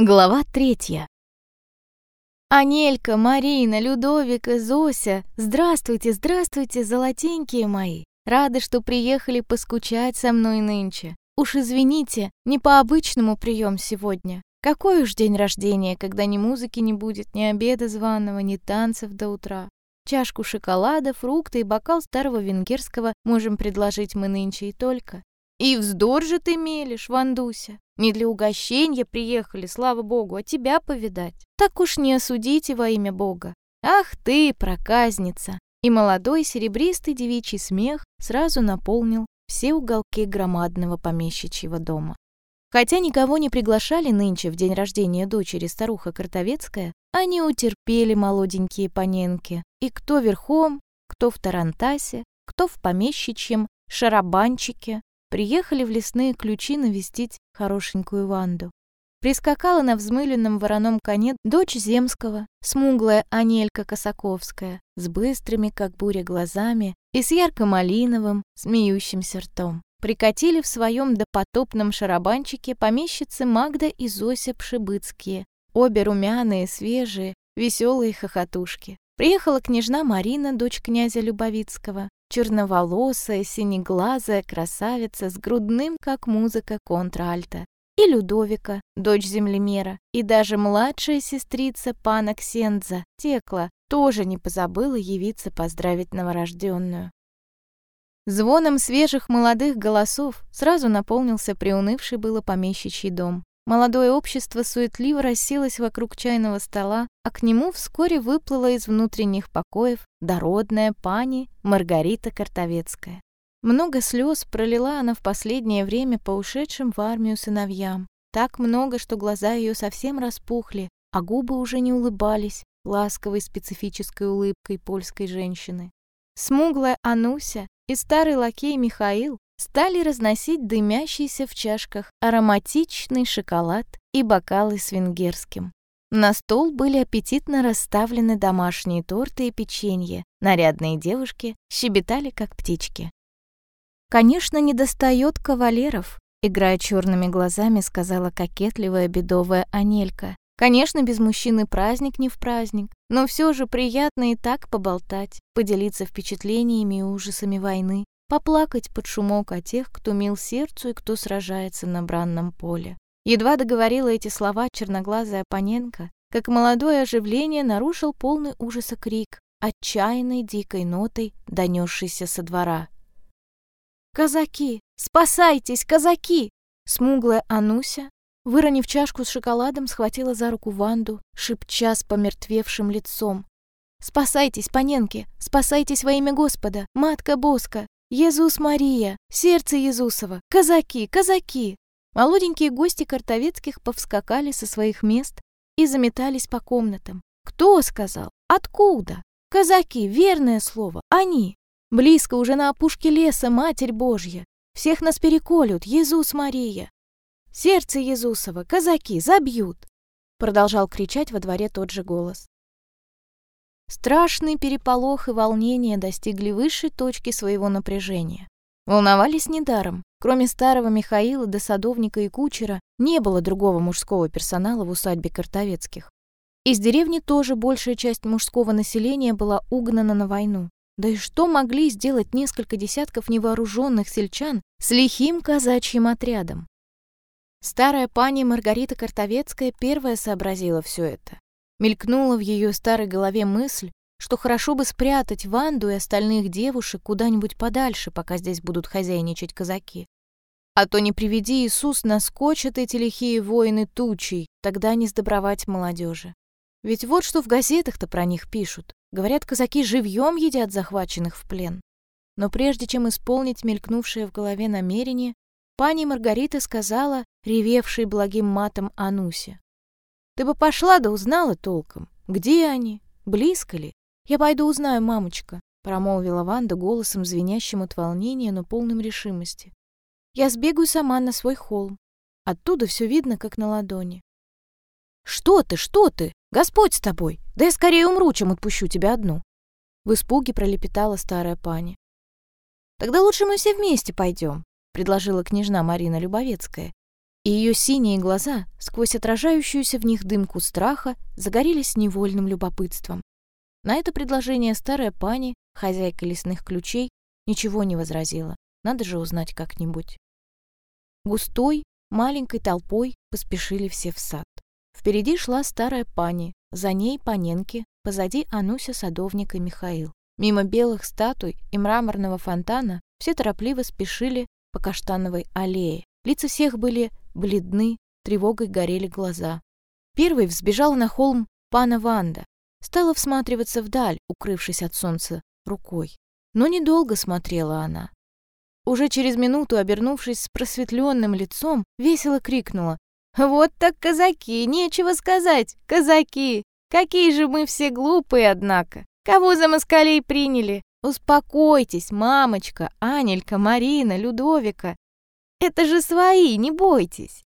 Глава третья. «Анелька, Марина, Людовика, Зося, здравствуйте, здравствуйте, золотенькие мои! Рады, что приехали поскучать со мной нынче. Уж извините, не по обычному прием сегодня. Какой уж день рождения, когда ни музыки не будет, ни обеда званого, ни танцев до утра. Чашку шоколада, фрукты и бокал старого венгерского можем предложить мы нынче и только. И вздор же ты мелешь, Вандуся. Не для угощения приехали, слава богу, а тебя повидать. Так уж не осудите во имя Бога. Ах ты, проказница!» И молодой серебристый девичий смех сразу наполнил все уголки громадного помещичьего дома. Хотя никого не приглашали нынче в день рождения дочери старуха Картовецкая, они утерпели молоденькие паненки. И кто верхом, кто в тарантасе, кто в помещичьем шарабанчике, приехали в лесные ключи навестить хорошенькую Ванду. Прискакала на взмыленном вороном коне дочь Земского, смуглая Анелька Косаковская, с быстрыми, как буря, глазами и с ярко-малиновым, смеющимся ртом. Прикатили в своем допотопном шарабанчике помещицы Магда и Зося Пшибыцкие, обе румяные, свежие, веселые хохотушки. Приехала княжна Марина, дочь князя Любовицкого, черноволосая, синеглазая красавица с грудным, как музыка, контральта, и Людовика, дочь землемера, и даже младшая сестрица пана Ксенза, Текла, тоже не позабыла явиться поздравить новорожденную. Звоном свежих молодых голосов сразу наполнился приунывший было помещичий дом. Молодое общество суетливо расселось вокруг чайного стола, а к нему вскоре выплыла из внутренних покоев дородная пани Маргарита Картовецкая. Много слез пролила она в последнее время по ушедшим в армию сыновьям. Так много, что глаза ее совсем распухли, а губы уже не улыбались ласковой специфической улыбкой польской женщины. Смуглая Ануся и старый лакей Михаил стали разносить дымящийся в чашках ароматичный шоколад и бокалы с венгерским. На стол были аппетитно расставлены домашние торты и печенье. Нарядные девушки щебетали, как птички. «Конечно, не достает кавалеров», — играя черными глазами, сказала кокетливая бедовая Анелька. «Конечно, без мужчины праздник не в праздник, но все же приятно и так поболтать, поделиться впечатлениями и ужасами войны, поплакать под шумок о тех, кто мил сердцу и кто сражается на бранном поле. Едва договорила эти слова черноглазая Паненко, как молодое оживление нарушил полный ужаса крик, отчаянной дикой нотой, донесшийся со двора. «Казаки! Спасайтесь, казаки!» Смуглая Ануся, выронив чашку с шоколадом, схватила за руку Ванду, шепча с помертвевшим лицом. «Спасайтесь, Паненки! Спасайтесь во имя Господа! Матка Боска! «Иисус Мария! Сердце Иисусова! Казаки! Казаки!» Молоденькие гости Картовецких повскакали со своих мест и заметались по комнатам. «Кто сказал? Откуда?» «Казаки! Верное слово! Они!» «Близко уже на опушке леса, Матерь Божья! Всех нас переколют! Иисус Мария!» «Сердце Иисусова! Казаки! Забьют!» Продолжал кричать во дворе тот же голос. Страшный переполох и волнение достигли высшей точки своего напряжения. Волновались недаром. Кроме старого Михаила до садовника и кучера, не было другого мужского персонала в усадьбе Картовецких. Из деревни тоже большая часть мужского населения была угнана на войну. Да и что могли сделать несколько десятков невооруженных сельчан с лихим казачьим отрядом? Старая пани Маргарита Картовецкая первая сообразила все это. Мелькнула в ее старой голове мысль, что хорошо бы спрятать Ванду и остальных девушек куда-нибудь подальше, пока здесь будут хозяйничать казаки. А то не приведи Иисус, наскочат эти лихие воины тучей, тогда не сдобровать молодежи. Ведь вот что в газетах-то про них пишут. Говорят, казаки живьем едят захваченных в плен. Но прежде чем исполнить мелькнувшее в голове намерение, пани Маргарита сказала, ревевшей благим матом Анусе. Ты бы пошла да узнала толком. Где они? Близко ли? Я пойду узнаю, мамочка, промолвила Ванда голосом, звенящим от волнения, но полным решимости. Я сбегаю сама на свой холм. Оттуда все видно, как на ладони. Что ты, что ты? Господь с тобой! Да я скорее умру, чем отпущу тебя одну. В испуге пролепетала старая пани. Тогда лучше мы все вместе пойдем, предложила княжна Марина Любовецкая. И ее синие глаза, сквозь отражающуюся в них дымку страха, загорелись невольным любопытством. На это предложение старая пани, хозяйка лесных ключей, ничего не возразила. Надо же узнать как-нибудь. Густой, маленькой толпой поспешили все в сад. Впереди шла старая пани, за ней паненки, позади Ануся, садовник и Михаил. Мимо белых статуй и мраморного фонтана все торопливо спешили по каштановой аллее. Лица всех были бледны, тревогой горели глаза. Первой взбежала на холм пана Ванда. Стала всматриваться вдаль, укрывшись от солнца рукой. Но недолго смотрела она. Уже через минуту, обернувшись с просветленным лицом, весело крикнула. «Вот так казаки! Нечего сказать! Казаки! Какие же мы все глупые, однако! Кого за москалей приняли? Успокойтесь, мамочка, Анелька, Марина, Людовика! Это же свои, не бойтесь!»